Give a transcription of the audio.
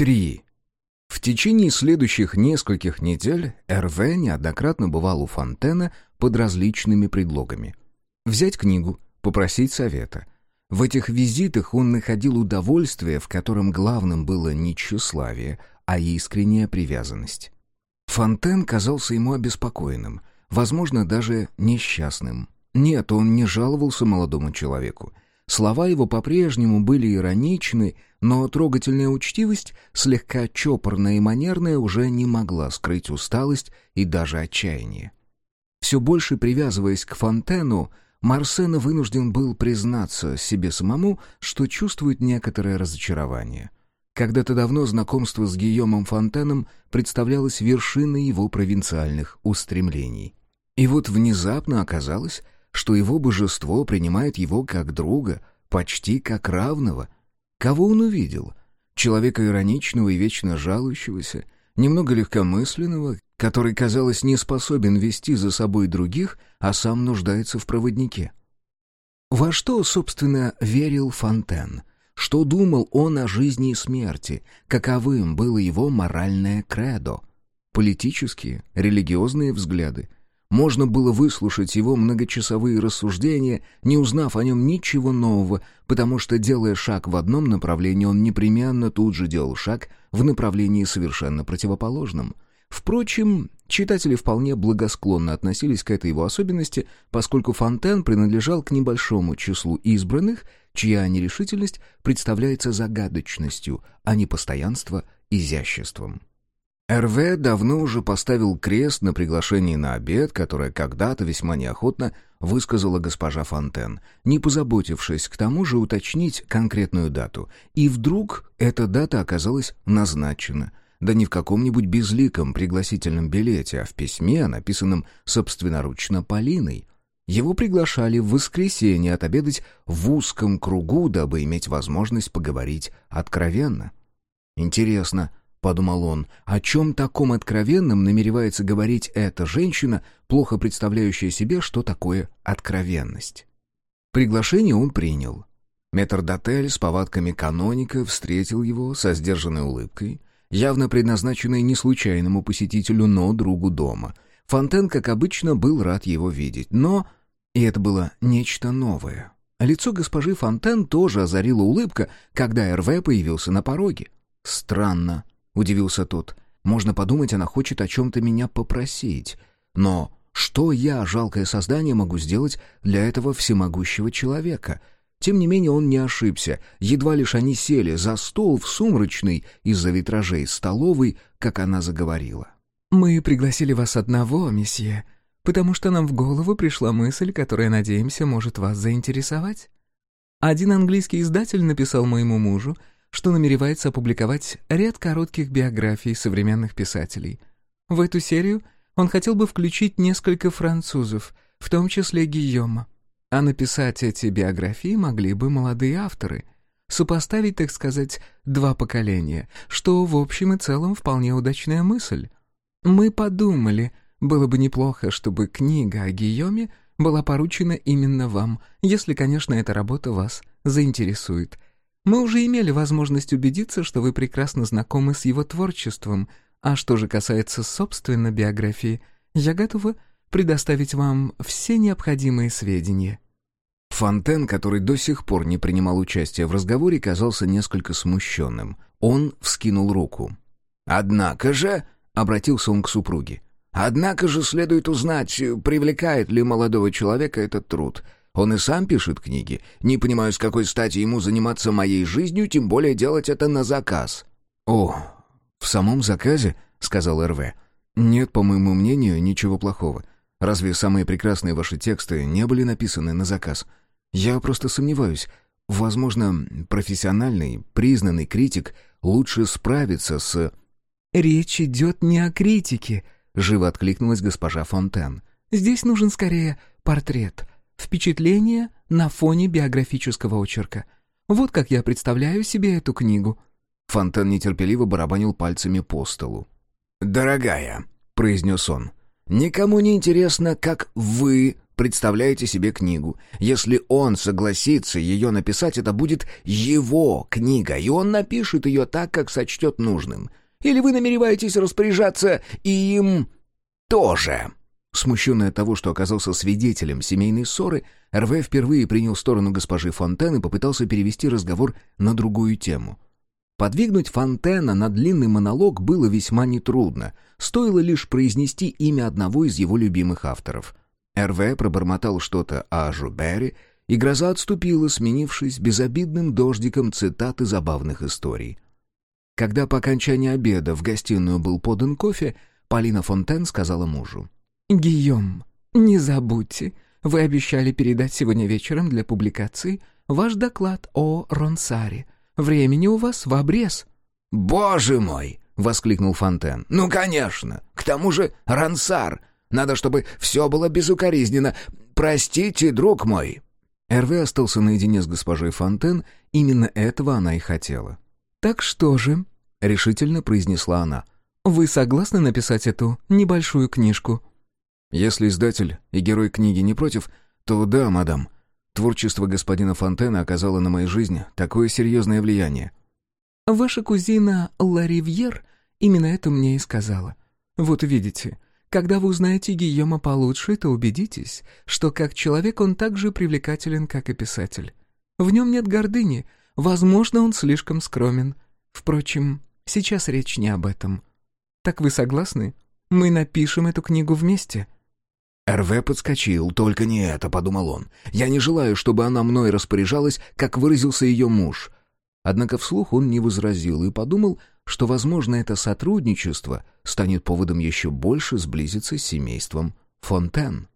3. В течение следующих нескольких недель РВ неоднократно бывал у Фонтена под различными предлогами. Взять книгу, попросить совета. В этих визитах он находил удовольствие, в котором главным было не тщеславие, а искренняя привязанность. Фонтен казался ему обеспокоенным, возможно, даже несчастным. Нет, он не жаловался молодому человеку. Слова его по-прежнему были ироничны, но трогательная учтивость, слегка чопорная и манерная, уже не могла скрыть усталость и даже отчаяние. Все больше привязываясь к Фонтену, Марсена вынужден был признаться себе самому, что чувствует некоторое разочарование. Когда-то давно знакомство с Гийомом Фонтеном представлялось вершиной его провинциальных устремлений. И вот внезапно оказалось, что его божество принимает его как друга, почти как равного. Кого он увидел? Человека ироничного и вечно жалующегося, немного легкомысленного, который, казалось, не способен вести за собой других, а сам нуждается в проводнике. Во что, собственно, верил Фонтен? Что думал он о жизни и смерти? Каковым было его моральное кредо? Политические, религиозные взгляды — можно было выслушать его многочасовые рассуждения, не узнав о нем ничего нового, потому что, делая шаг в одном направлении, он непременно тут же делал шаг в направлении совершенно противоположном. Впрочем, читатели вполне благосклонно относились к этой его особенности, поскольку Фонтен принадлежал к небольшому числу избранных, чья нерешительность представляется загадочностью, а не постоянство — изяществом. РВ давно уже поставил крест на приглашении на обед, которое когда-то весьма неохотно высказала госпожа Фонтен, не позаботившись к тому же уточнить конкретную дату. И вдруг эта дата оказалась назначена. Да не в каком-нибудь безликом пригласительном билете, а в письме, написанном собственноручно Полиной. Его приглашали в воскресенье отобедать в узком кругу, дабы иметь возможность поговорить откровенно. Интересно, — подумал он, — о чем таком откровенном намеревается говорить эта женщина, плохо представляющая себе, что такое откровенность. Приглашение он принял. Метрдотель с повадками каноника встретил его со сдержанной улыбкой, явно предназначенной не случайному посетителю, но другу дома. Фонтен, как обычно, был рад его видеть, но... И это было нечто новое. Лицо госпожи Фонтен тоже озарила улыбка, когда РВ появился на пороге. Странно. — удивился тот. «Можно подумать, она хочет о чем-то меня попросить. Но что я, жалкое создание, могу сделать для этого всемогущего человека?» Тем не менее он не ошибся. Едва лишь они сели за стол в сумрачный из-за витражей столовой, как она заговорила. «Мы пригласили вас одного, месье, потому что нам в голову пришла мысль, которая, надеемся, может вас заинтересовать. Один английский издатель написал моему мужу, что намеревается опубликовать ряд коротких биографий современных писателей. В эту серию он хотел бы включить несколько французов, в том числе Гийома. А написать эти биографии могли бы молодые авторы. Сопоставить, так сказать, два поколения, что в общем и целом вполне удачная мысль. Мы подумали, было бы неплохо, чтобы книга о Гийоме была поручена именно вам, если, конечно, эта работа вас заинтересует — мы уже имели возможность убедиться, что вы прекрасно знакомы с его творчеством, а что же касается собственной биографии, я готова предоставить вам все необходимые сведения». Фонтен, который до сих пор не принимал участия в разговоре, казался несколько смущенным. Он вскинул руку. «Однако же...» — обратился он к супруге. «Однако же следует узнать, привлекает ли молодого человека этот труд. Он и сам пишет книги. Не понимаю, с какой стати ему заниматься моей жизнью, тем более делать это на заказ». «О, в самом заказе?» — сказал РВ. «Нет, по моему мнению, ничего плохого. Разве самые прекрасные ваши тексты не были написаны на заказ? Я просто сомневаюсь. Возможно, профессиональный, признанный критик лучше справится с...» «Речь идет не о критике», — живо откликнулась госпожа Фонтен. «Здесь нужен скорее портрет, Впечатление на фоне биографического очерка. Вот как я представляю себе эту книгу». Фонтен нетерпеливо барабанил пальцами по столу. «Дорогая», — произнес он, — «никому не интересно, как вы представляете себе книгу. Если он согласится ее написать, это будет его книга, и он напишет ее так, как сочтет нужным. Или вы намереваетесь распоряжаться им тоже?» Смущенный от того, что оказался свидетелем семейной ссоры, РВ впервые принял сторону госпожи Фонтен и попытался перевести разговор на другую тему. Подвигнуть Фонтена на длинный монолог было весьма нетрудно, стоило лишь произнести имя одного из его любимых авторов. РВ пробормотал что-то о Жубере, и гроза отступила, сменившись безобидным дождиком цитат и забавных историй. Когда по окончании обеда в гостиную был подан кофе, Полина Фонтен сказала мужу. «Гийом, не забудьте, вы обещали передать сегодня вечером для публикации ваш доклад о Ронсаре. Времени у вас в обрез». «Боже мой!» — воскликнул Фонтен. «Ну, конечно! К тому же Ронсар! Надо, чтобы все было безукоризненно. Простите, друг мой!» Эрве остался наедине с госпожой Фонтен, именно этого она и хотела. «Так что же?» — решительно произнесла она. «Вы согласны написать эту небольшую книжку?» Если издатель и герой книги не против, то да, мадам. Творчество господина Фонтена оказало на мою жизнь такое серьезное влияние. Ваша кузина Ларивьер именно это мне и сказала. Вот видите, когда вы узнаете Гийома получше, то убедитесь, что как человек он так же привлекателен, как и писатель. В нем нет гордыни, возможно, он слишком скромен. Впрочем, сейчас речь не об этом. Так вы согласны? Мы напишем эту книгу вместе?» РВ подскочил, только не это, подумал он. Я не желаю, чтобы она мной распоряжалась, как выразился ее муж. Однако вслух он не возразил и подумал, что, возможно, это сотрудничество станет поводом еще больше сблизиться с семейством Фонтен.